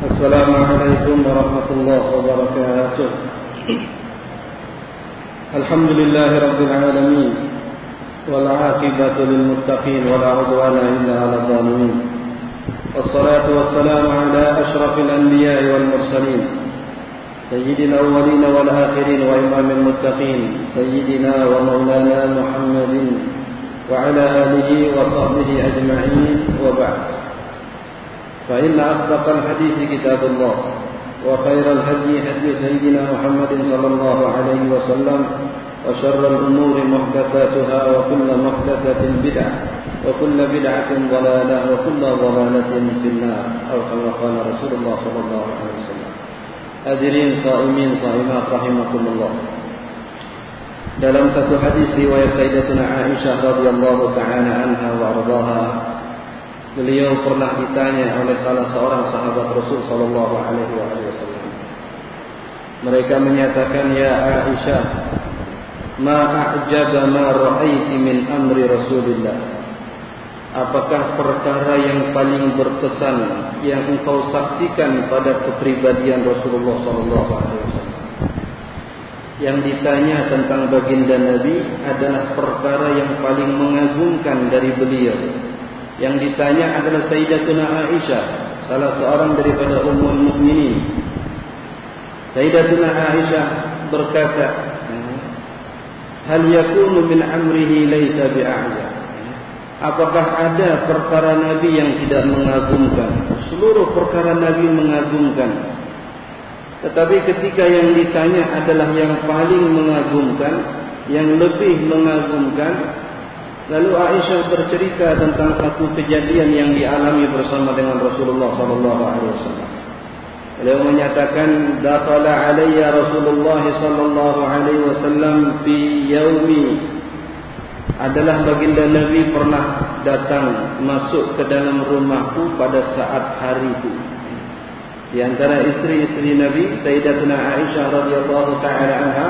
السلام عليكم ورحمة الله وبركاته. الحمد لله رب العالمين والعاقبة للمتقين ولا عدوان إلا على الظالمين. والصلاة والسلام على أشرف الأنبياء والمرسلين سيد الأولين والآخرين وإمام المتقين سيدنا ومولانا محمد وعلى آله وصحبه أجمعين وبعد. فإن أصدق الحديث كتاب الله وخير الهدي هدي سيدنا محمد صلى الله عليه وسلم وشر الأمور محدثاتها وكل محدثة بدعة وكل بدعة ضلالة وكل ضلالة في النار أو كما قال رسول الله صلى الله عليه وسلم. أدرين صائمين صائمات رحمكم الله dalam hadis riwayat Sayyidatuna Aisyah radhiyallahu taala anha wa ardhaha beliau pernah ditanya oleh salah seorang sahabat Rasul sallallahu alaihi wasallam. Mereka menyatakan ya Aisyah, ma a'jaba ma ra'aiti min amri Rasulillah. Apakah perkara yang paling berkesan yang engkau saksikan pada kepribadian Rasulullah sallallahu alaihi wasallam? Yang ditanya tentang baginda Nabi adalah perkara yang paling mengagumkan dari beliau yang ditanya adalah Sayyidatuna Aisyah, salah seorang daripada ummul mukminin. Sayyidatuna Aisyah berkata, "Hal yakunu min amrihi laysa bi'a'ya?" Apakah ada perkara Nabi yang tidak mengagumkan? Seluruh perkara Nabi mengagumkan. Tetapi ketika yang ditanya adalah yang paling mengagumkan, yang lebih mengagumkan, Lalu Aisyah bercerita tentang satu kejadian yang dialami bersama dengan Rasulullah sallallahu alaihi wasallam. Beliau menyatakan dakhala alayya Rasulullah sallallahu alaihi wasallam fi yaumi adalah baginda Nabi pernah datang masuk ke dalam rumahku pada saat hari itu. Di antara istri-istri Nabi Sayyidatuna Aisyah radhiyallahu taala anha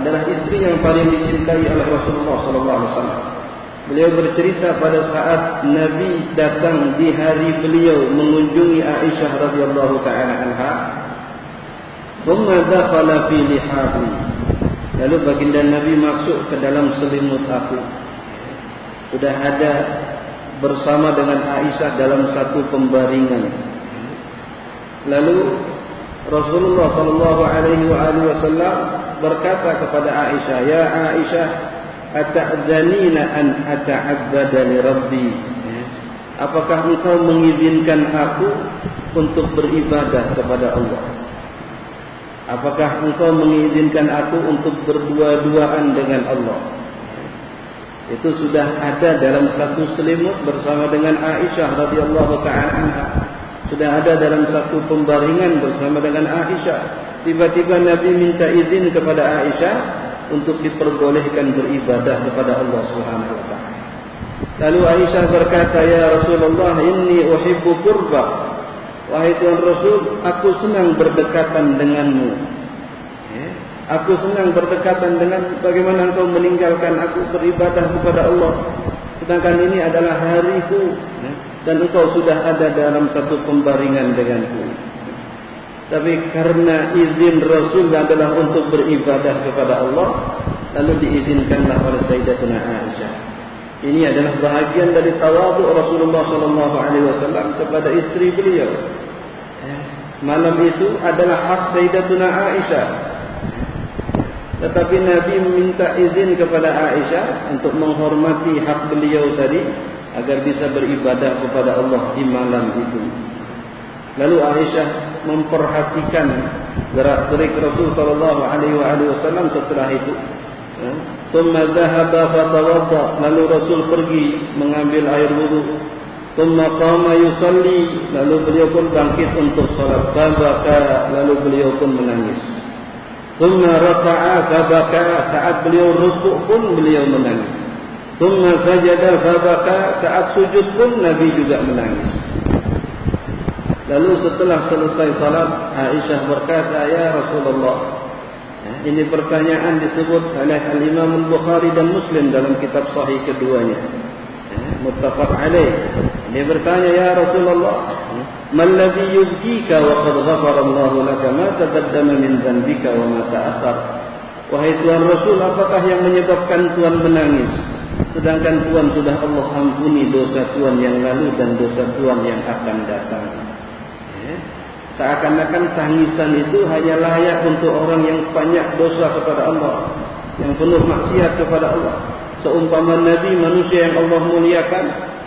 adalah istri yang paling dicintai oleh Rasulullah sallallahu alaihi wasallam. Beliau bercerita pada saat Nabi datang di hari beliau mengunjungi Aisyah radhiyallahu taala anha. Thumma dakhala fi lihabi. Lalu baginda Nabi masuk ke dalam selimut aku. Sudah ada bersama dengan Aisyah dalam satu pembaringan. Lalu Rasulullah sallallahu alaihi wasallam berkata kepada Aisyah, "Ya Aisyah, ata'zanina an ata'abbada li rabbi? Ya. apakah engkau mengizinkan aku untuk beribadah kepada Allah? Apakah engkau mengizinkan aku untuk berdua-duaan dengan Allah? Itu sudah ada dalam satu selimut bersama dengan Aisyah radhiyallahu taala sudah ada dalam satu pembaringan bersama dengan Aisyah. Tiba-tiba Nabi minta izin kepada Aisyah untuk diperbolehkan beribadah kepada Allah Subhanahu wa taala. Lalu Aisyah berkata, "Ya Rasulullah, inni uhibbu qurba." Wahai Tuhan Rasul, aku senang berdekatan denganmu. Ya, aku senang berdekatan dengan bagaimana engkau meninggalkan aku beribadah kepada Allah. Sedangkan ini adalah hariku ya, dan engkau sudah ada dalam satu pembaringan denganku. Tapi karena izin Rasul adalah untuk beribadah kepada Allah, lalu diizinkanlah oleh Sayyidatuna Aisyah. Ini adalah bahagian dari tawadhu Rasulullah sallallahu alaihi wasallam kepada istri beliau. Malam itu adalah hak Sayyidatuna Aisyah. Tetapi Nabi meminta izin kepada Aisyah untuk menghormati hak beliau tadi agar bisa beribadah kepada Allah di malam itu. Lalu Aisyah memperhatikan gerak-gerik Rasul sallallahu alaihi wasallam setelah itu. Ya. Thumma dhahaba fatawadda. Lalu Rasul pergi mengambil air wudu. Thumma qama yusalli. Lalu beliau pun bangkit untuk salat. Fabaka. Lalu beliau pun menangis. Thumma raka'a fabaka. Saat beliau rukuk pun beliau menangis. Thumma sajada fabaka. Saat sujud pun Nabi juga menangis. Lalu setelah selesai salat Aisyah berkata ya Rasulullah ya, Ini pertanyaan disebut oleh Al-Imam Al-Bukhari dan Muslim dalam kitab sahih keduanya ya, muttafaq alaih. Dia bertanya ya Rasulullah, "Man ladzi yubkika wa qad ghafara Allah laka ma taqaddama min dhanbika wa ma ta'akhkhar?" Wahai Tuhan Rasul, apakah yang menyebabkan Tuhan menangis? Sedangkan Tuhan sudah Allah ampuni dosa Tuhan yang lalu dan dosa Tuhan yang akan datang. Ya. Seakan-akan tangisan itu hanya layak untuk orang yang banyak dosa kepada Allah. Yang penuh maksiat kepada Allah. Seumpama Nabi manusia yang Allah muliakan.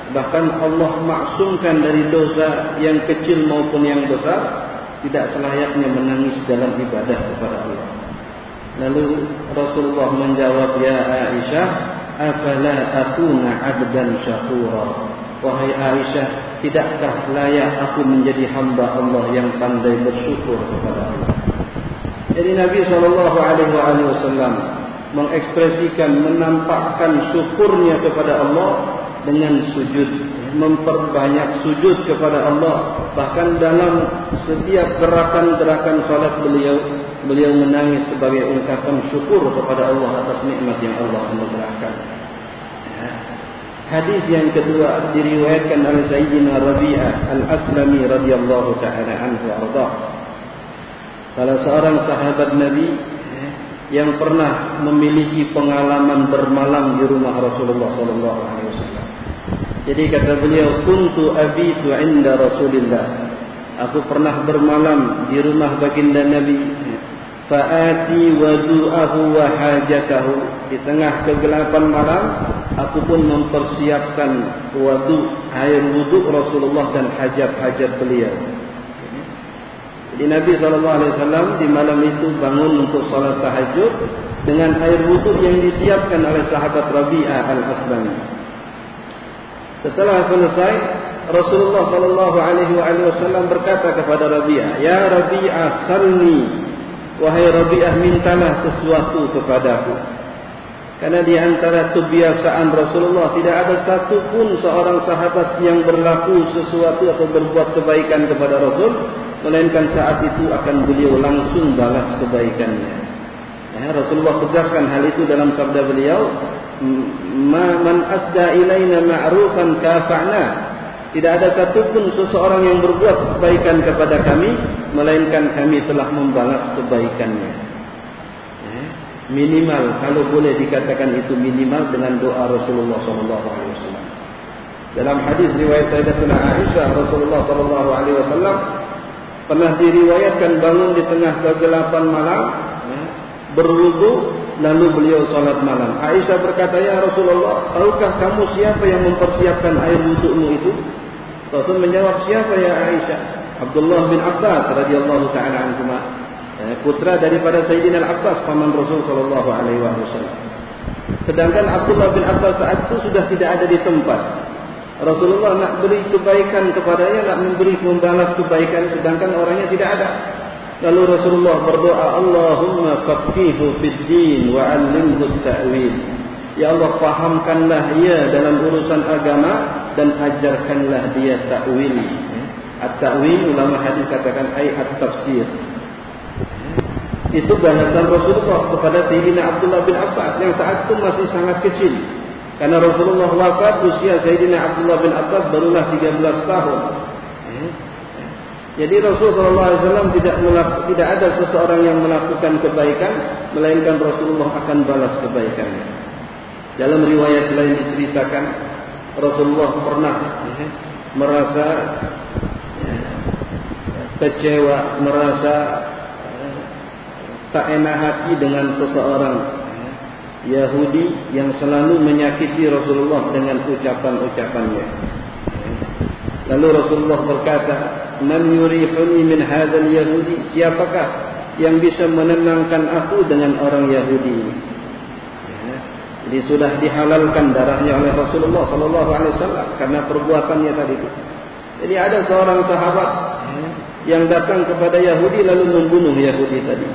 Bahkan Allah maksumkan dari dosa yang kecil maupun yang besar. Tidak selayaknya menangis dalam ibadah kepada Allah. Lalu Rasulullah menjawab ya Aisyah, "Afala akuna 'abdan syakura?" Wahai Aisyah, tidakkah layak aku menjadi hamba Allah yang pandai bersyukur kepada Allah? Jadi Nabi wasallam mengekspresikan menampakkan syukurnya kepada Allah dengan sujud memperbanyak sujud kepada Allah bahkan dalam setiap gerakan-gerakan salat beliau beliau menangis sebagai ungkapan syukur kepada Allah atas nikmat yang Allah anugerahkan. Hadis yang kedua diriwayatkan oleh Sayyidina Rabi'ah Al-Aslami radhiyallahu taala anhu arda. Salah seorang sahabat Nabi ya, yang pernah memiliki pengalaman bermalam di rumah Rasulullah sallallahu alaihi wasallam. Jadi kata beliau, "Kuntu abitu 'inda Rasulillah." Aku pernah bermalam di rumah baginda Nabi Fa'ati wadu'ahu wa hajatahu. Di tengah kegelapan malam Aku pun mempersiapkan wadu Air wuduk Rasulullah dan hajat-hajat beliau. Jadi Nabi SAW di malam itu bangun untuk salat tahajud Dengan air wuduk yang disiapkan oleh sahabat Rabi'ah al-Aslami Setelah selesai Rasulullah SAW berkata kepada Rabi'ah Ya Rabi'ah salni Wahai Rabi'ah mintalah sesuatu kepadaku. Karena di antara kebiasaan Rasulullah tidak ada satu pun seorang sahabat yang berlaku sesuatu atau berbuat kebaikan kepada Rasul. Melainkan saat itu akan beliau langsung balas kebaikannya. Ya, Rasulullah tegaskan hal itu dalam sabda beliau. Man asda ilaina ma'rufan kafa'na. Tidak ada satupun seseorang yang berbuat kebaikan kepada kami melainkan kami telah membalas kebaikannya. Ya. Minimal kalau boleh dikatakan itu minimal dengan doa Rasulullah SAW. Dalam hadis riwayat Sayyidatina Aisyah Rasulullah SAW pernah diriwayatkan bangun di tengah kegelapan malam ya, berwudu lalu beliau salat malam. Aisyah berkata ya Rasulullah, tahukah kamu siapa yang mempersiapkan air wudukmu itu? Rasul menjawab siapa ya Aisyah? Abdullah bin Abbas radhiyallahu taala anhu eh, putra daripada Sayyidina Al-Abbas paman Rasul sallallahu alaihi wasallam. Sedangkan Abdullah bin Abbas saat itu sudah tidak ada di tempat. Rasulullah nak beri kebaikan kepadanya, nak memberi membalas kebaikan sedangkan orangnya tidak ada. Lalu Rasulullah berdoa, Allahumma faqihu fid din wa 'allimhu at-ta'wil. Ya Allah fahamkanlah ia dalam urusan agama dan ajarkanlah dia takwil. At-takwil ulama hadis katakan ayat at-tafsir. Itu bahasan Rasulullah kepada Sayyidina Abdullah bin Abbas yang saat itu masih sangat kecil. Karena Rasulullah wafat usia Sayyidina Abdullah bin Abbas barulah 13 tahun. Jadi Rasulullah SAW tidak tidak ada seseorang yang melakukan kebaikan melainkan Rasulullah akan balas kebaikannya. Dalam riwayat lain diceritakan Rasulullah pernah ya, merasa ya, kecewa, merasa ya, tak enak hati dengan seseorang ya, Yahudi yang selalu menyakiti Rasulullah dengan ucapan-ucapannya. Lalu Rasulullah berkata, "Man yurihuni min hadzal yahudi?" Siapakah yang bisa menenangkan aku dengan orang Yahudi ini? Jadi sudah dihalalkan darahnya oleh Rasulullah sallallahu alaihi wasallam karena perbuatannya tadi itu. Jadi ada seorang sahabat yang datang kepada Yahudi lalu membunuh Yahudi tadi.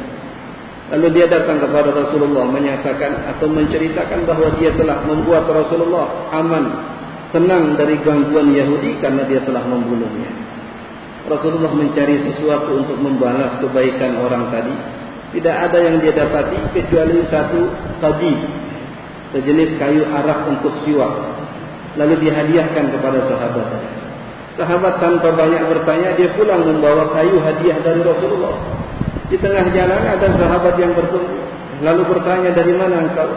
Lalu dia datang kepada Rasulullah menyatakan atau menceritakan bahawa dia telah membuat Rasulullah aman, tenang dari gangguan Yahudi karena dia telah membunuhnya. Rasulullah mencari sesuatu untuk membalas kebaikan orang tadi. Tidak ada yang dia dapati kecuali satu tabib sejenis kayu arak untuk siwak. lalu dihadiahkan kepada sahabat. Sahabat tanpa banyak bertanya dia pulang membawa kayu hadiah dari Rasulullah. Di tengah jalan ada sahabat yang bertemu lalu bertanya dari mana engkau?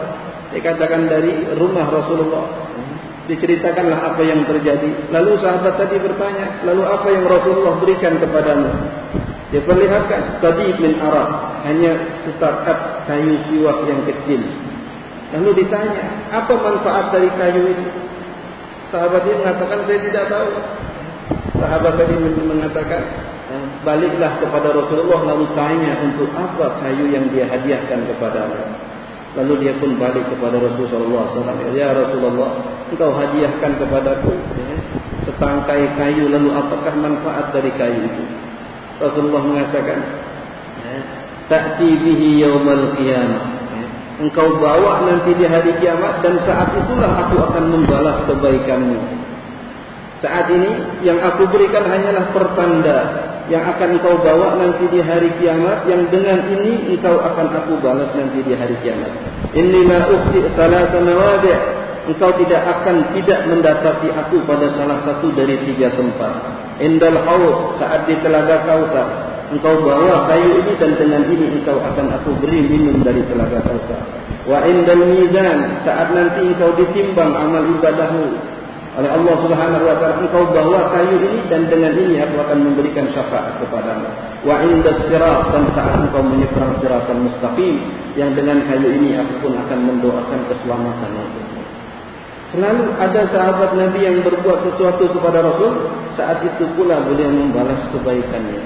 Dia katakan dari rumah Rasulullah. Diceritakanlah apa yang terjadi. Lalu sahabat tadi bertanya, lalu apa yang Rasulullah berikan kepadamu? Dia perlihatkan tadi min Arab hanya setakat kayu siwak yang kecil. Lalu ditanya, apa manfaat dari kayu itu? Sahabat ini mengatakan saya tidak tahu. Sahabat tadi mengatakan baliklah kepada Rasulullah lalu tanya untuk apa kayu yang dia hadiahkan kepada Allah. Lalu dia pun balik kepada Rasulullah SAW. Ya Rasulullah, engkau hadiahkan kepadaku ya, setangkai kayu. Lalu apakah manfaat dari kayu itu? Rasulullah mengatakan, ya, Ta'ti bihi yawmal qiyamah. Ya, engkau bawa nanti di hari kiamat dan saat itulah aku akan membalas kebaikanmu. Saat ini yang aku berikan hanyalah pertanda yang akan engkau bawa nanti di hari kiamat yang dengan ini engkau akan aku balas nanti di hari kiamat. Inilah ukti salah sanawadi. Engkau tidak akan tidak mendapati aku pada salah satu dari tiga tempat. Indal haud saat di telaga kautsar. Engkau bawa kayu ini dan dengan ini engkau akan aku beri minum dari telaga kautsar. Wa indal mizan saat nanti engkau ditimbang amal ibadahmu oleh Allah Subhanahu wa taala engkau bawa kayu ini dan dengan ini aku akan memberikan syafaat kepadamu. Wa inda sirat dan saat engkau menyeberang siratan mustaqim yang dengan kayu ini aku pun akan mendoakan keselamatan untukmu selalu ada sahabat Nabi yang berbuat sesuatu kepada Rasul saat itu pula beliau membalas kebaikannya.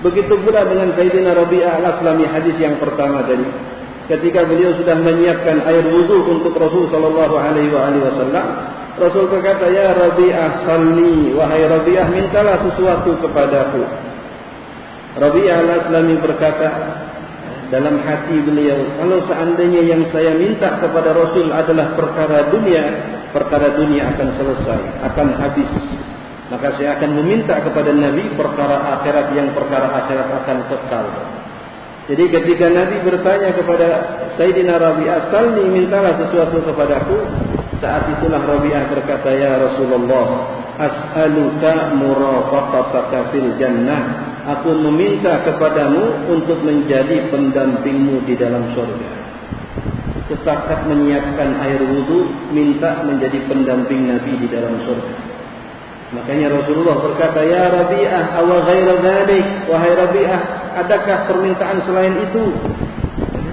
Begitu pula dengan Sayyidina Rabi'ah al-Aslami hadis yang pertama tadi. Ketika beliau sudah menyiapkan air wudu untuk Rasul sallallahu alaihi wasallam Rasul berkata, Ya Rabi'ah salli, wahai Rabi'ah, mintalah sesuatu kepadaku. Rabi'ah al-Aslami berkata, dalam hati beliau, kalau seandainya yang saya minta kepada Rasul adalah perkara dunia, perkara dunia akan selesai, akan habis. Maka saya akan meminta kepada Nabi perkara akhirat yang perkara akhirat akan kekal. Jadi ketika Nabi bertanya kepada Sayyidina Rabi'ah, salli mintalah sesuatu kepadaku, saat itulah Rabi'ah berkata, Ya Rasulullah, As'aluka murafaqataka fil jannah. Aku meminta kepadamu untuk menjadi pendampingmu di dalam surga. Setakat menyiapkan air wudhu, minta menjadi pendamping Nabi di dalam surga. Makanya Rasulullah berkata, Ya Rabi'ah, awa ghaira dhalik. Wahai Rabi'ah, adakah permintaan selain itu?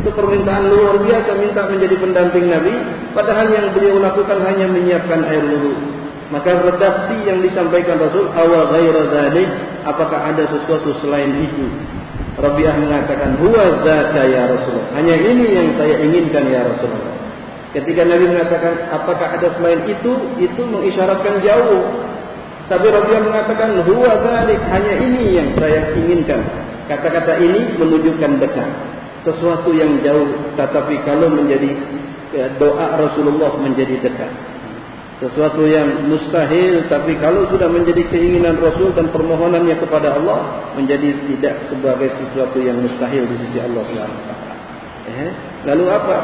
Itu permintaan luar biasa minta menjadi pendamping Nabi. Padahal yang beliau lakukan hanya menyiapkan air wudhu. Maka redaksi yang disampaikan Rasul. Awal ghaira dhalik. Apakah ada sesuatu selain itu? Rabi'ah mengatakan. Huwa zata ya Rasulullah. Hanya ini yang saya inginkan ya Rasulullah. Ketika Nabi mengatakan. Apakah ada selain itu? Itu mengisyaratkan jauh. Tapi Rabi'ah mengatakan. Huwa dhalik. Hanya ini yang saya inginkan. Kata-kata ini menunjukkan dekat. Sesuatu yang jauh tetapi kalau menjadi ya, doa Rasulullah menjadi dekat. Sesuatu yang mustahil tapi kalau sudah menjadi keinginan Rasul dan permohonannya kepada Allah menjadi tidak sebagai sesuatu yang mustahil di sisi Allah SWT eh? lalu apa?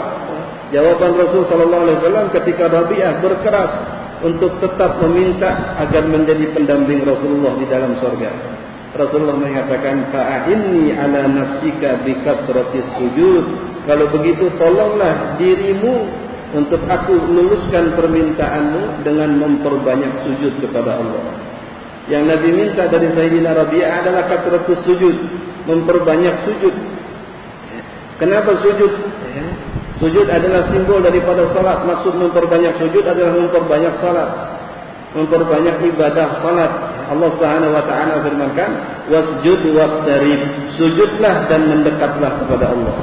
Jawaban Rasul sallallahu alaihi wasallam ketika Rabi'ah berkeras untuk tetap meminta agar menjadi pendamping Rasulullah di dalam surga Rasulullah mengatakan fa'inni ala nafsika bi kasratis sujud. Kalau begitu tolonglah dirimu untuk aku luluskan permintaanmu dengan memperbanyak sujud kepada Allah. Yang Nabi minta dari Sayyidina Rabi'ah adalah kasratus sujud, memperbanyak sujud. Kenapa sujud? Sujud adalah simbol daripada salat. Maksud memperbanyak sujud adalah memperbanyak salat. Memperbanyak ibadah salat. Allah Subhanahu wa taala firmankan wasjud waqtarib. Sujudlah dan mendekatlah kepada Allah.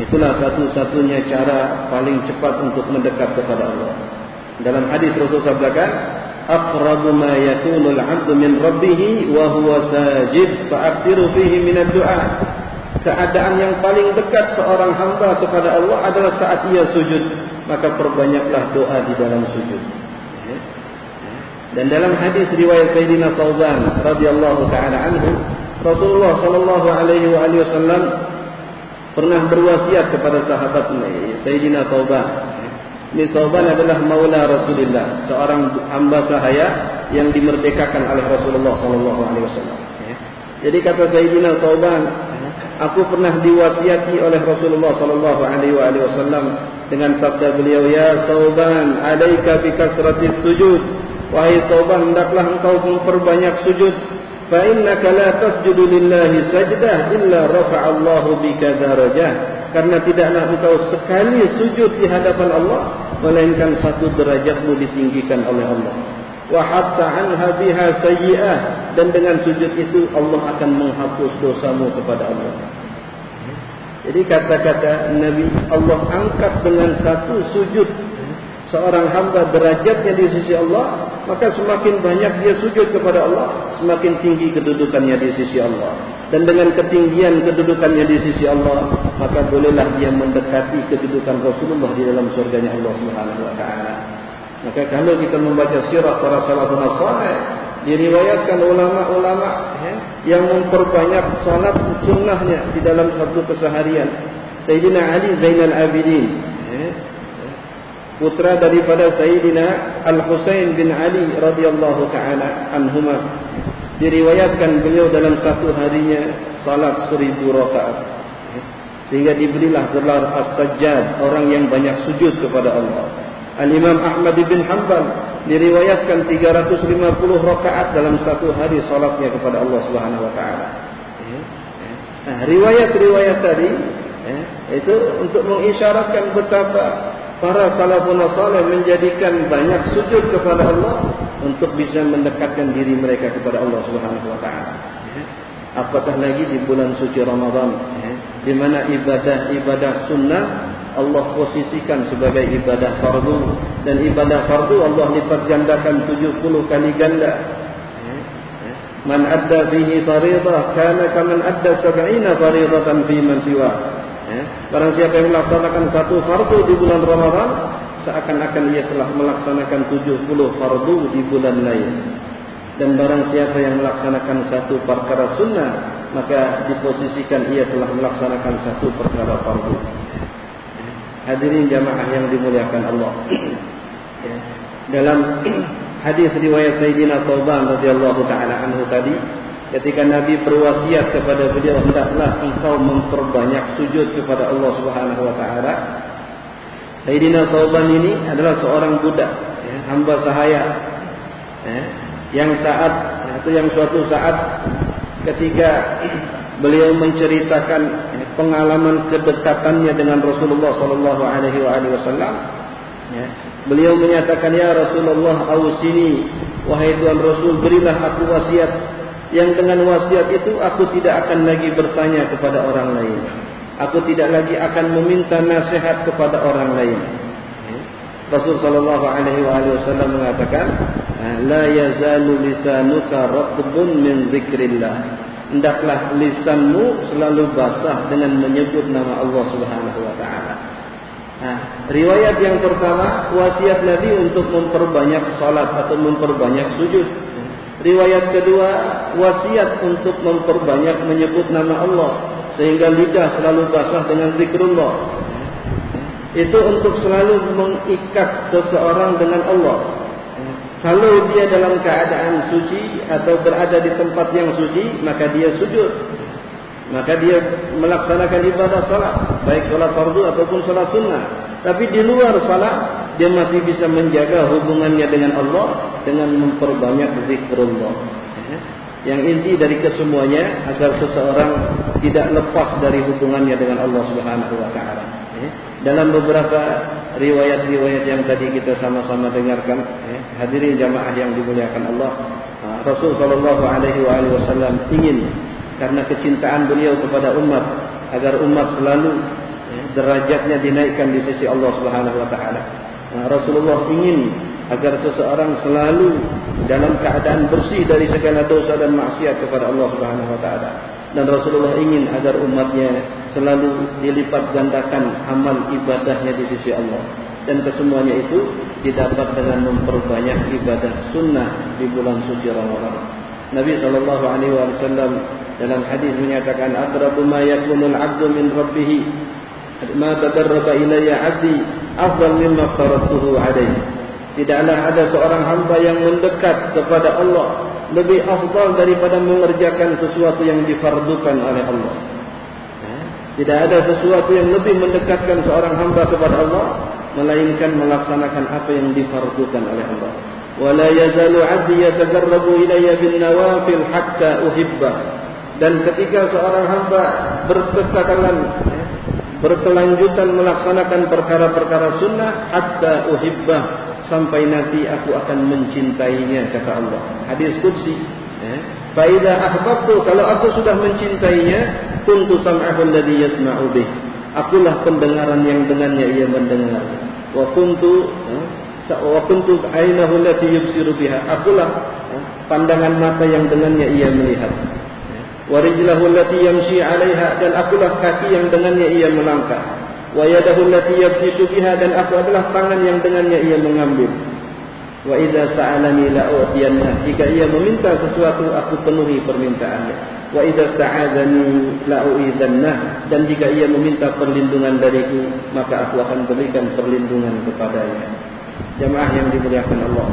Itulah satu-satunya cara paling cepat untuk mendekat kepada Allah. Dalam hadis Rasul sabdakan aqrabu ma yakunu al-'abdu min rabbih wa huwa sajid fa aksiru fihi min ad-du'a keadaan yang paling dekat seorang hamba kepada Allah adalah saat ia sujud. Maka perbanyaklah doa di dalam sujud dan dalam hadis riwayat Sayyidina Thawban radhiyallahu taala anhu, Rasulullah sallallahu alaihi wasallam pernah berwasiat kepada sahabat Sayyidina Thawban Ini Sauban adalah maula Rasulullah, seorang hamba sahaya yang dimerdekakan oleh Rasulullah sallallahu alaihi wasallam. Jadi kata Sayyidina Sauban, aku pernah diwasiati oleh Rasulullah sallallahu alaihi wasallam dengan sabda beliau, "Ya Sauban, alaika bi kasratis sujud." Wahai Sauban, hendaklah engkau memperbanyak sujud. Fa innaka la tasjudu lillahi sajdah illa rafa'a Allahu bika darajah karena tidaklah engkau sekali sujud di hadapan Allah melainkan satu derajatmu ditinggikan oleh Allah. Wa hatta anha biha sayyi'ah. Dan dengan sujud itu Allah akan menghapus dosamu kepada Allah. Jadi kata-kata Nabi Allah angkat dengan satu sujud seorang hamba derajatnya di sisi Allah maka semakin banyak dia sujud kepada Allah semakin tinggi kedudukannya di sisi Allah. Dan dengan ketinggian kedudukannya di sisi Allah maka bolehlah dia mendekati kedudukan Rasulullah di dalam surganya Allah Subhanahu wa taala. Maka kalau kita membaca sirah para salafun salih diriwayatkan ulama-ulama ya, yang memperbanyak salat sunnahnya di dalam satu keseharian. Sayyidina Ali Zainal Abidin ya, putra daripada Sayyidina Al-Husain bin Ali radhiyallahu taala anhuma diriwayatkan beliau dalam satu harinya salat seribu rakaat. Sehingga diberilah gelar as-sajjad orang yang banyak sujud kepada Allah. Al-Imam Ahmad bin Hanbal diriwayatkan 350 rakaat dalam satu hari salatnya kepada Allah Subhanahu wa taala. Nah, riwayat-riwayat tadi ya, itu untuk mengisyaratkan betapa para salafun salih menjadikan banyak sujud kepada Allah untuk bisa mendekatkan diri mereka kepada Allah Subhanahu wa taala. Apatah lagi di bulan suci Ramadan di mana ibadah-ibadah sunnah Allah posisikan sebagai ibadah fardu dan ibadah fardu Allah lipat gandakan 70 kali ganda. Man adda fihi fariidah kana kaman adda 70 fariidatan fi man siwa. Ya. Barang siapa yang melaksanakan satu fardu di bulan Ramadhan, seakan-akan ia telah melaksanakan 70 fardu di bulan lain. Dan barang siapa yang melaksanakan satu perkara sunnah, maka diposisikan ia telah melaksanakan satu perkara fardu. Hadirin jamaah yang dimuliakan Allah. Ya. Dalam hadis riwayat Sayyidina Thawban radhiyallahu taala anhu tadi, ketika Nabi berwasiat kepada beliau hendaklah engkau memperbanyak sujud kepada Allah Subhanahu wa taala. Sayyidina Thawban ini adalah seorang budak, ya, hamba sahaya. Ya, yang saat atau yang suatu saat ketika beliau menceritakan ya, pengalaman kedekatannya dengan Rasulullah sallallahu alaihi wasallam, ya, beliau menyatakan ya Rasulullah ausini wahai Tuhan Rasul berilah aku wasiat yang dengan wasiat itu aku tidak akan lagi bertanya kepada orang lain. Aku tidak lagi akan meminta nasihat kepada orang lain. Rasul sallallahu alaihi wasallam mengatakan, "La yazalu lisanuka ratbun min dzikrillah." Hendaklah lisanmu selalu basah dengan menyebut nama Allah Subhanahu wa taala. Nah, riwayat yang pertama wasiat Nabi untuk memperbanyak salat atau memperbanyak sujud Riwayat kedua, wasiat untuk memperbanyak menyebut nama Allah sehingga lidah selalu basah dengan zikrullah. Itu untuk selalu mengikat seseorang dengan Allah. Kalau dia dalam keadaan suci atau berada di tempat yang suci, maka dia sujud. Maka dia melaksanakan ibadah salat, baik salat fardu ataupun salat sunnah. Tapi di luar salat, dia masih bisa menjaga hubungannya dengan Allah dengan memperbanyak zikrullah. Ya. Yang inti dari kesemuanya agar seseorang tidak lepas dari hubungannya dengan Allah Subhanahu wa taala. Ya. Dalam beberapa riwayat-riwayat yang tadi kita sama-sama dengarkan, ya, hadirin jamaah yang dimuliakan Allah, Rasul sallallahu alaihi wasallam ingin karena kecintaan beliau kepada umat agar umat selalu derajatnya dinaikkan di sisi Allah Subhanahu wa taala. Rasulullah ingin agar seseorang selalu dalam keadaan bersih dari segala dosa dan maksiat kepada Allah Subhanahu wa taala. Dan Rasulullah ingin agar umatnya selalu dilipat gandakan amal ibadahnya di sisi Allah. Dan kesemuanya itu didapat dengan memperbanyak ibadah sunnah di bulan suci Ramadan. Nabi sallallahu alaihi wasallam dalam hadis menyatakan aqrabu ma yakunul 'abdu min rabbih ma tadarraba ilayya 'abdi afdal mimma faratuhu 'alayhi. Tidaklah ada seorang hamba yang mendekat kepada Allah lebih afdal daripada mengerjakan sesuatu yang difardukan oleh Allah. Ha? tidak ada sesuatu yang lebih mendekatkan seorang hamba kepada Allah melainkan melaksanakan apa yang difardukan oleh Allah. Wala yazalu 'abdi yatajarrabu ilayya bin nawafil hatta uhibba. Dan ketika seorang hamba berkekakalan ya, berkelanjutan melaksanakan perkara-perkara sunnah hatta uhibbah sampai nanti aku akan mencintainya kata Allah. Hadis qudsi ya fa idza ahbabtu kalau aku sudah mencintainya kuntu sam'ahu alladhi yasma'u bih. Akulah pendengaran yang dengannya ia mendengar. Wa kuntu ya, wa kuntu ainahu allati yubsiru biha. Akulah ya, pandangan mata yang dengannya ia melihat warijlahu allati yamshi 'alayha dan akulah kaki yang dengannya ia melangkah. Wa yadahu allati yabtishu biha dan aku adalah tangan yang dengannya ia mengambil. Wa idza sa'alani la u'tiyanna jika ia meminta sesuatu aku penuhi permintaannya. Wa idza sta'adzani la u'idzanna dan jika ia meminta perlindungan dariku maka aku akan berikan perlindungan kepadanya. Jemaah yang dimuliakan Allah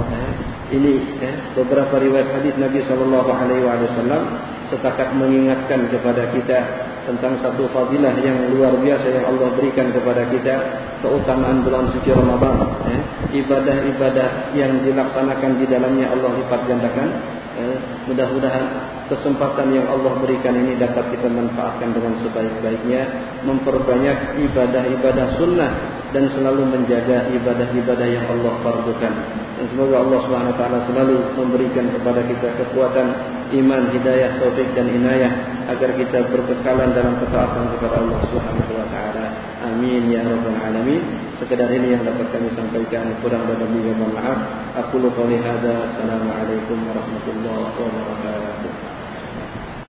ini eh, beberapa riwayat hadis Nabi sallallahu alaihi wasallam setakat mengingatkan kepada kita tentang satu fadilah yang luar biasa yang Allah berikan kepada kita keutamaan bulan suci Ramadan eh, ibadah-ibadah yang dilaksanakan di dalamnya Allah lipat gandakan eh, mudah-mudahan kesempatan yang Allah berikan ini dapat kita manfaatkan dengan sebaik-baiknya memperbanyak ibadah-ibadah sunnah dan selalu menjaga ibadah-ibadah yang Allah fardukan. Dan semoga Allah taala selalu memberikan kepada kita kekuatan iman, hidayah, taufik dan inayah agar kita berkekalan dalam ketaatan kepada Allah Subhanahu wa taala. Amin ya rabbal alamin. Sekedar ini yang dapat kami sampaikan kurang dan lebih mohon maaf. Aku lupa lihada. Assalamualaikum warahmatullahi wabarakatuh.